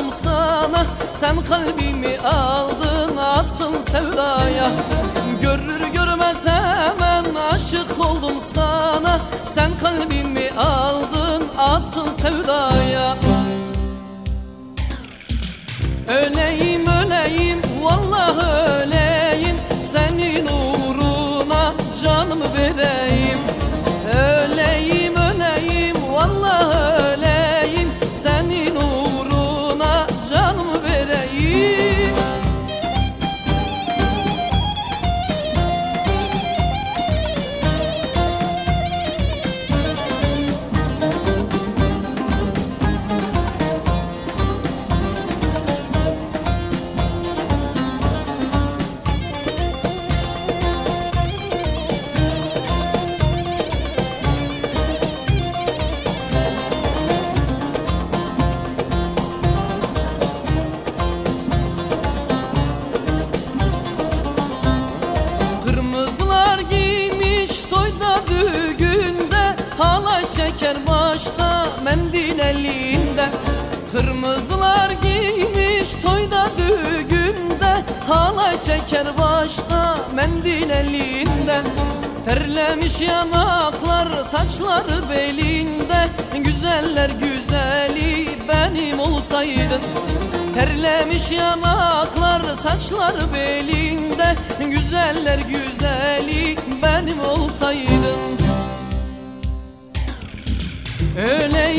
aşığım sana. Sen kalbimi aldın attın sevdaya. Görür görmez hemen aşık oldum sana. Sen kalbimi Çeker başta mendil elinde. Kırmızılar giymiş toyda düğünde. Halay çeker başta mendil elinde. Terlemiş yanaklar saçları belinde. Güzeller güzeli benim olsaydın Terlemiş yanaklar saçları belinde. Güzeller güzeli benim olsaydın Öyle